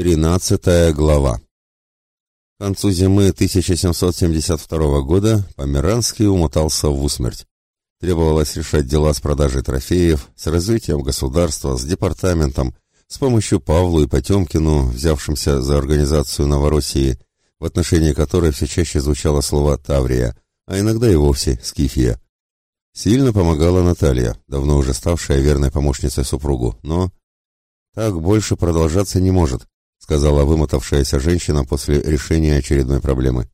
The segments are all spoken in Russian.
Тринадцатая глава. К концу зимы 1772 года Померанский умотался в усмерть. Требовалось решать дела с продажей трофеев, с развитием государства, с департаментом, с помощью Павлу и Потемкину, взявшимся за организацию Новороссии, в отношении которой все чаще звучало слово «Таврия», а иногда и вовсе «Скифия». Сильно помогала Наталья, давно уже ставшая верной помощницей супругу, но... Так больше продолжаться не может сказала вымотавшаяся женщина после решения очередной проблемы.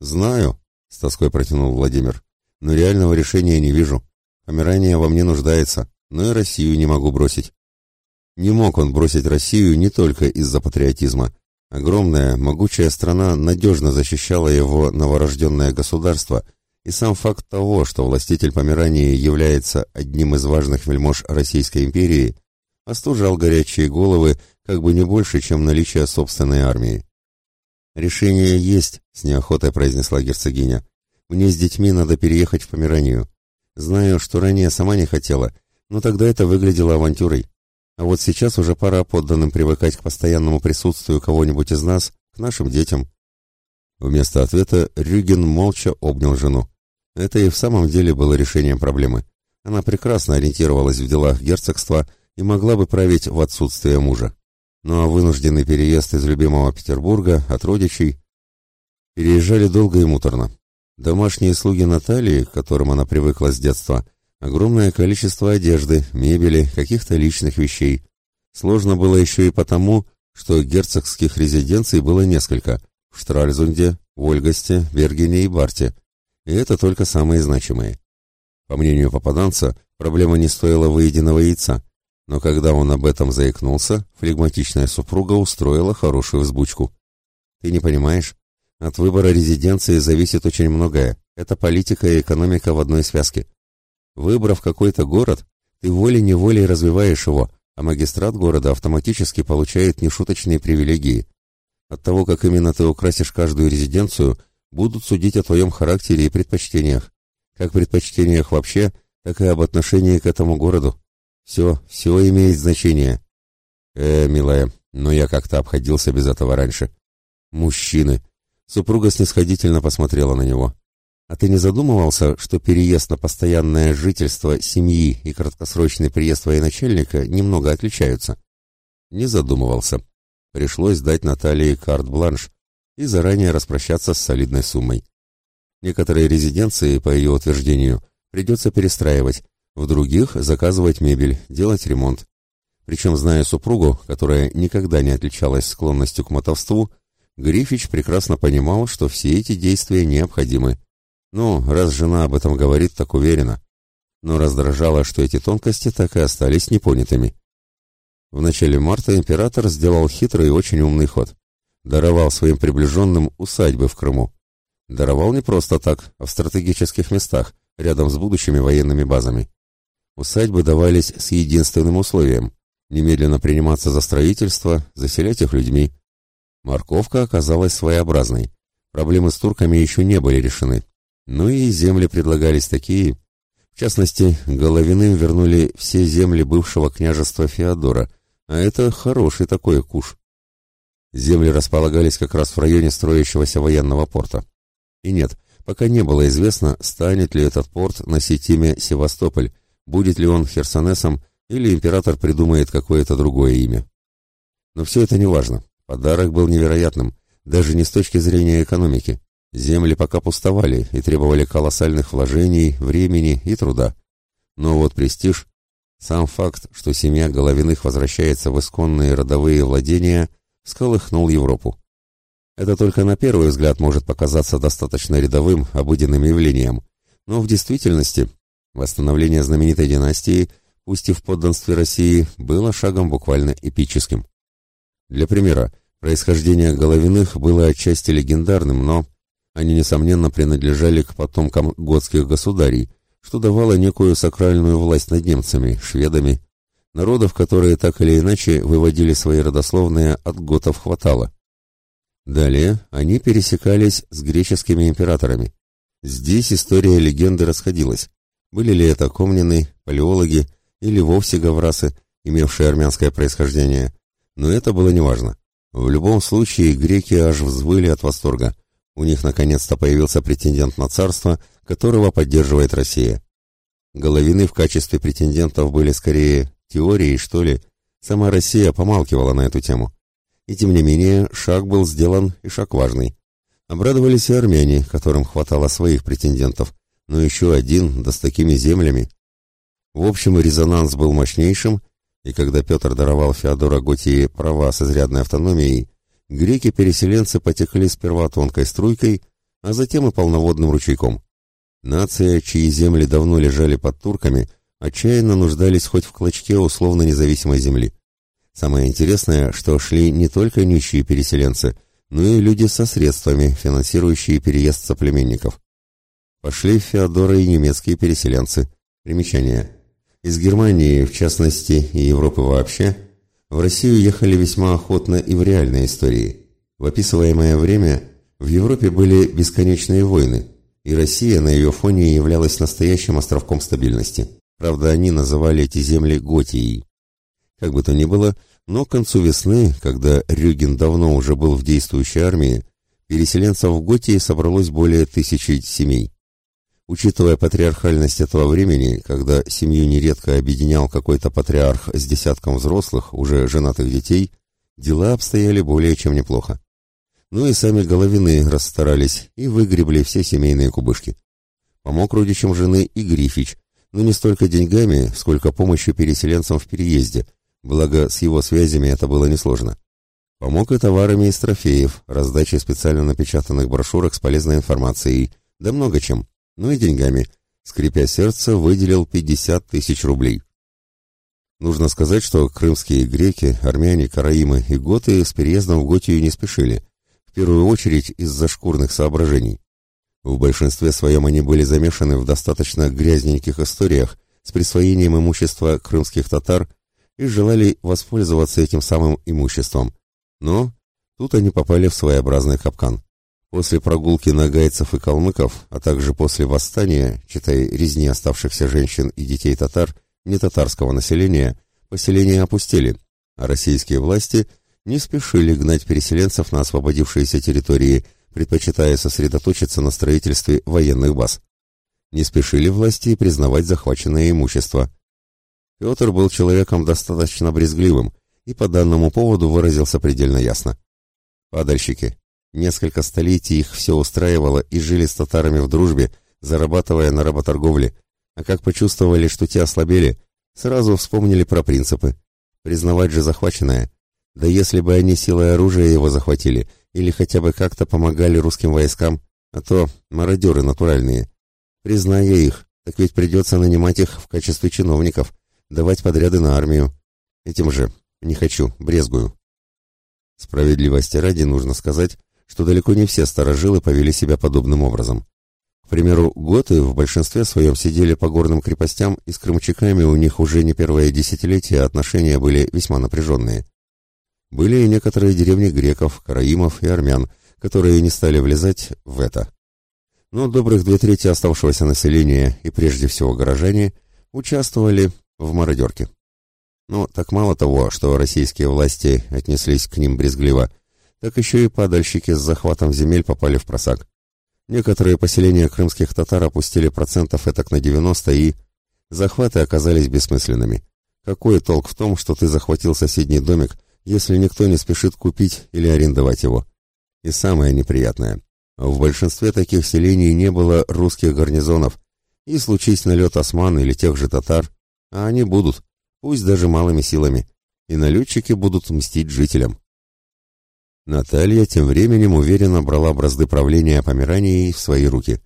«Знаю», — с тоской протянул Владимир, — «но реального решения не вижу. Помирание во мне нуждается, но и Россию не могу бросить». Не мог он бросить Россию не только из-за патриотизма. Огромная, могучая страна надежно защищала его новорожденное государство, и сам факт того, что властитель Померании является одним из важных вельмож Российской империи, остужал горячие головы как бы не больше, чем наличие собственной армии. «Решение есть», — с неохотой произнесла герцогиня. «Мне с детьми надо переехать в Померанию. Знаю, что ранее сама не хотела, но тогда это выглядело авантюрой. А вот сейчас уже пора подданным привыкать к постоянному присутствию кого-нибудь из нас, к нашим детям». Вместо ответа Рюген молча обнял жену. Это и в самом деле было решением проблемы. Она прекрасно ориентировалась в делах герцогства и могла бы править в отсутствие мужа. Ну а вынужденный переезд из любимого Петербурга от родичей переезжали долго и муторно. Домашние слуги Натальи, к которым она привыкла с детства, огромное количество одежды, мебели, каких-то личных вещей. Сложно было еще и потому, что герцогских резиденций было несколько – в Штральзунде, Вольгасте, Бергене и Барте. И это только самые значимые. По мнению попаданца, проблема не стоила выеденного яйца – но когда он об этом заикнулся, флегматичная супруга устроила хорошую взбучку. «Ты не понимаешь? От выбора резиденции зависит очень многое. Это политика и экономика в одной связке. Выбрав какой-то город, ты волей-неволей развиваешь его, а магистрат города автоматически получает нешуточные привилегии. От того, как именно ты украсишь каждую резиденцию, будут судить о твоем характере и предпочтениях. Как предпочтениях вообще, так и об отношении к этому городу. Все, все имеет значение. Э, милая, но я как-то обходился без этого раньше. Мужчины. Супруга снисходительно посмотрела на него. А ты не задумывался, что переезд на постоянное жительство семьи и краткосрочный приезд военачальника немного отличаются? Не задумывался. Пришлось дать Наталье карт-бланш и заранее распрощаться с солидной суммой. Некоторые резиденции, по ее утверждению, придется перестраивать, в других заказывать мебель, делать ремонт. Причем, зная супругу, которая никогда не отличалась склонностью к мотовству, Грифич прекрасно понимал, что все эти действия необходимы. Ну, раз жена об этом говорит, так уверена. Но раздражало, что эти тонкости так и остались непонятыми. В начале марта император сделал хитрый и очень умный ход. Даровал своим приближенным усадьбы в Крыму. Даровал не просто так, а в стратегических местах, рядом с будущими военными базами. Усадьбы давались с единственным условием – немедленно приниматься за строительство, заселять их людьми. Морковка оказалась своеобразной. Проблемы с турками еще не были решены. Ну и земли предлагались такие. В частности, Головиным вернули все земли бывшего княжества Феодора, а это хороший такой куш. Земли располагались как раз в районе строящегося военного порта. И нет, пока не было известно, станет ли этот порт носить имя Севастополь, будет ли он Херсонесом или император придумает какое-то другое имя. Но все это не важно. Подарок был невероятным, даже не с точки зрения экономики. Земли пока пустовали и требовали колоссальных вложений, времени и труда. Но вот престиж, сам факт, что семья Головиных возвращается в исконные родовые владения, всколыхнул Европу. Это только на первый взгляд может показаться достаточно рядовым, обыденным явлением, но в действительности Восстановление знаменитой династии, пусть и в подданстве России, было шагом буквально эпическим. Для примера, происхождение Головиных было отчасти легендарным, но они, несомненно, принадлежали к потомкам готских государей, что давало некую сакральную власть над немцами, шведами, народов, которые так или иначе выводили свои родословные от готов хватало. Далее они пересекались с греческими императорами. Здесь история легенды расходилась. Были ли это комнины, палеологи или вовсе гаврасы, имевшие армянское происхождение, но это было неважно. В любом случае, греки аж взвыли от восторга. У них наконец-то появился претендент на царство, которого поддерживает Россия. Головины в качестве претендентов были скорее теорией, что ли. Сама Россия помалкивала на эту тему. И тем не менее, шаг был сделан, и шаг важный. Обрадовались и армяне, которым хватало своих претендентов, но еще один, да с такими землями. В общем, резонанс был мощнейшим, и когда Петр даровал Феодора Готии права с изрядной автономией, греки-переселенцы потекли сперва тонкой струйкой, а затем и полноводным ручейком. Нация, чьи земли давно лежали под турками, отчаянно нуждались хоть в клочке условно независимой земли. Самое интересное, что шли не только нищие переселенцы, но и люди со средствами, финансирующие переезд соплеменников. Пошли в и немецкие переселенцы. Примечание. Из Германии, в частности, и Европы вообще, в Россию ехали весьма охотно и в реальной истории. В описываемое время в Европе были бесконечные войны, и Россия на ее фоне являлась настоящим островком стабильности. Правда, они называли эти земли Готией. Как бы то ни было, но к концу весны, когда Рюгин давно уже был в действующей армии, переселенцев в Готии собралось более тысячи семей. Учитывая патриархальность этого времени, когда семью нередко объединял какой-то патриарх с десятком взрослых, уже женатых детей, дела обстояли более чем неплохо. Ну и сами Головины расстарались и выгребли все семейные кубышки. Помог родичам жены и Грифич, но не столько деньгами, сколько помощью переселенцам в переезде, благо с его связями это было несложно. Помог и товарами из трофеев, раздачей специально напечатанных брошюрок с полезной информацией, да много чем ну и деньгами. Скрипя сердце, выделил 50 тысяч рублей. Нужно сказать, что крымские греки, армяне, караимы и готы с переездом в Готию не спешили, в первую очередь из-за шкурных соображений. В большинстве своем они были замешаны в достаточно грязненьких историях с присвоением имущества крымских татар и желали воспользоваться этим самым имуществом. Но тут они попали в своеобразный капкан. После прогулки нагайцев и калмыков, а также после восстания, читай резни оставшихся женщин и детей татар, не татарского населения, поселения опустили, а российские власти не спешили гнать переселенцев на освободившиеся территории, предпочитая сосредоточиться на строительстве военных баз. Не спешили власти признавать захваченное имущество. Петр был человеком достаточно брезгливым и по данному поводу выразился предельно ясно. Падальщики, Несколько столетий их все устраивало и жили с татарами в дружбе, зарабатывая на работорговле, а как почувствовали, что те ослабели, сразу вспомнили про принципы. Признавать же захваченное. Да если бы они силой оружия его захватили, или хотя бы как-то помогали русским войскам, а то мародеры натуральные. Призная их, так ведь придется нанимать их в качестве чиновников, давать подряды на армию. Этим же не хочу, брезгую. Справедливости ради нужно сказать, что далеко не все старожилы повели себя подобным образом. К примеру, готы в большинстве своем сидели по горным крепостям, и с крымчаками у них уже не первое десятилетие отношения были весьма напряженные. Были и некоторые деревни греков, караимов и армян, которые не стали влезать в это. Но добрых две трети оставшегося населения, и прежде всего горожане, участвовали в мародерке. Но так мало того, что российские власти отнеслись к ним брезгливо, так еще и падальщики с захватом земель попали в просак. Некоторые поселения крымских татар опустили процентов этак на 90 и... Захваты оказались бессмысленными. Какой толк в том, что ты захватил соседний домик, если никто не спешит купить или арендовать его? И самое неприятное. В большинстве таких селений не было русских гарнизонов, и случись налет осман или тех же татар, а они будут, пусть даже малыми силами, и налетчики будут мстить жителям. Наталья тем временем уверенно брала бразды правления Померанией в свои руки.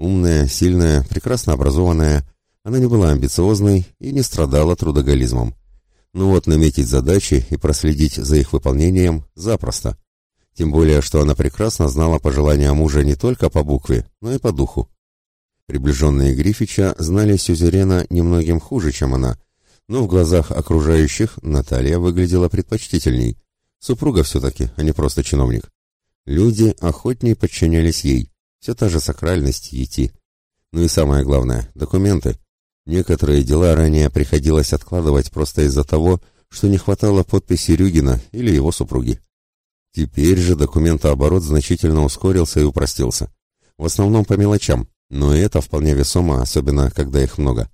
Умная, сильная, прекрасно образованная, она не была амбициозной и не страдала трудоголизмом. Ну вот наметить задачи и проследить за их выполнением запросто. Тем более, что она прекрасно знала пожелания мужа не только по букве, но и по духу. Приближенные Грифича знали Сюзерена немногим хуже, чем она, но в глазах окружающих Наталья выглядела предпочтительней, Супруга все-таки, а не просто чиновник. Люди охотнее подчинялись ей. Все та же сакральность идти. Ну и самое главное — документы. Некоторые дела ранее приходилось откладывать просто из-за того, что не хватало подписи Рюгина или его супруги. Теперь же документооборот значительно ускорился и упростился. В основном по мелочам, но это вполне весомо, особенно когда их много.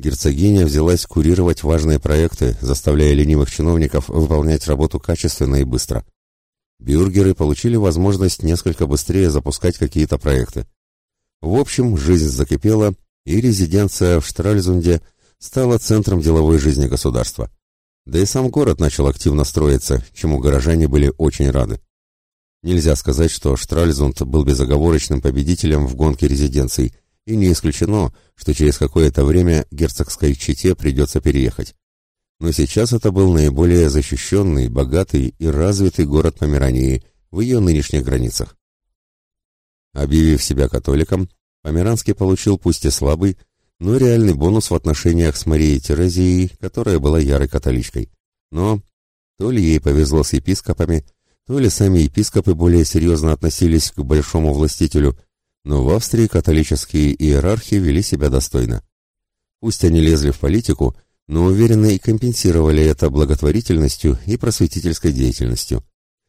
Герцогиня взялась курировать важные проекты, заставляя ленивых чиновников выполнять работу качественно и быстро. Бюргеры получили возможность несколько быстрее запускать какие-то проекты. В общем, жизнь закипела, и резиденция в Штральзунде стала центром деловой жизни государства. Да и сам город начал активно строиться, чему горожане были очень рады. Нельзя сказать, что Штральзунд был безоговорочным победителем в гонке резиденций, и не исключено, что через какое-то время герцогской чете придется переехать. Но сейчас это был наиболее защищенный, богатый и развитый город Померании в ее нынешних границах. Объявив себя католиком, Померанский получил пусть и слабый, но реальный бонус в отношениях с Марией Терезией, которая была ярой католичкой. Но то ли ей повезло с епископами, то ли сами епископы более серьезно относились к большому властителю, но в Австрии католические иерархи вели себя достойно. Пусть они лезли в политику, но уверенно и компенсировали это благотворительностью и просветительской деятельностью.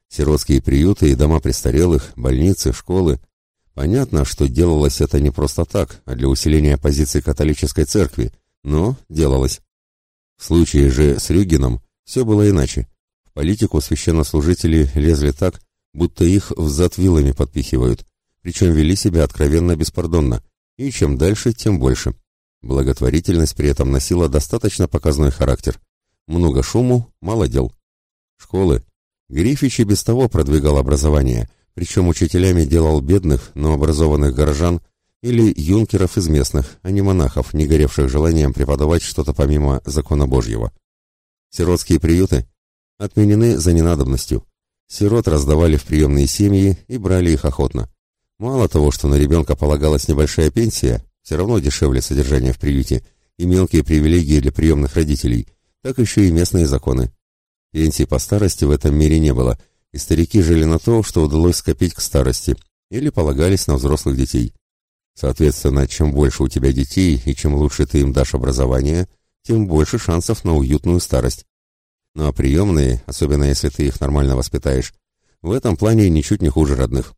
Сиротские приюты и дома престарелых, больницы, школы. Понятно, что делалось это не просто так, а для усиления позиций католической церкви, но делалось. В случае же с Рюгином все было иначе. В политику священнослужители лезли так, будто их взад вилами подпихивают, причем вели себя откровенно беспардонно, и чем дальше, тем больше. Благотворительность при этом носила достаточно показной характер. Много шуму, мало дел. Школы. Грифич и без того продвигал образование, причем учителями делал бедных, но образованных горожан или юнкеров из местных, а не монахов, не горевших желанием преподавать что-то помимо закона Божьего. Сиротские приюты отменены за ненадобностью. Сирот раздавали в приемные семьи и брали их охотно. Мало того, что на ребенка полагалась небольшая пенсия, все равно дешевле содержание в приюте, и мелкие привилегии для приемных родителей, так еще и местные законы. Пенсии по старости в этом мире не было, и старики жили на то, что удалось скопить к старости, или полагались на взрослых детей. Соответственно, чем больше у тебя детей и чем лучше ты им дашь образование, тем больше шансов на уютную старость. Ну а приемные, особенно если ты их нормально воспитаешь, в этом плане ничуть не хуже родных.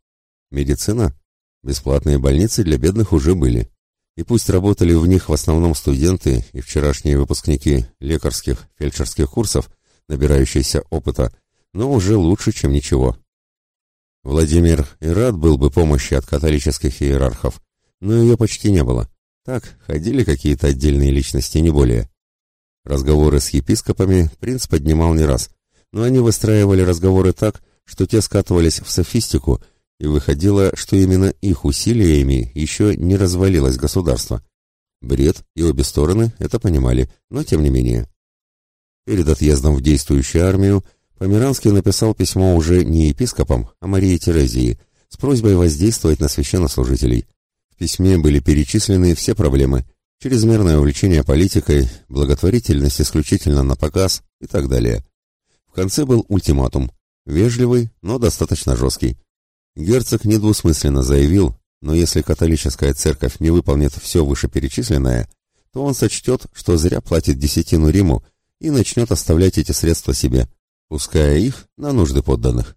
Медицина? Бесплатные больницы для бедных уже были. И пусть работали в них в основном студенты и вчерашние выпускники лекарских, фельдшерских курсов, набирающиеся опыта, но уже лучше, чем ничего. Владимир и рад был бы помощи от католических иерархов, но ее почти не было. Так, ходили какие-то отдельные личности, не более. Разговоры с епископами принц поднимал не раз, но они выстраивали разговоры так, что те скатывались в софистику, и выходило, что именно их усилиями еще не развалилось государство. Бред, и обе стороны это понимали, но тем не менее. Перед отъездом в действующую армию Померанский написал письмо уже не епископам, а Марии Терезии, с просьбой воздействовать на священнослужителей. В письме были перечислены все проблемы, чрезмерное увлечение политикой, благотворительность исключительно на показ и так далее. В конце был ультиматум, вежливый, но достаточно жесткий. Герцог недвусмысленно заявил, но если католическая церковь не выполнит все вышеперечисленное, то он сочтет, что зря платит десятину Риму и начнет оставлять эти средства себе, пуская их на нужды подданных.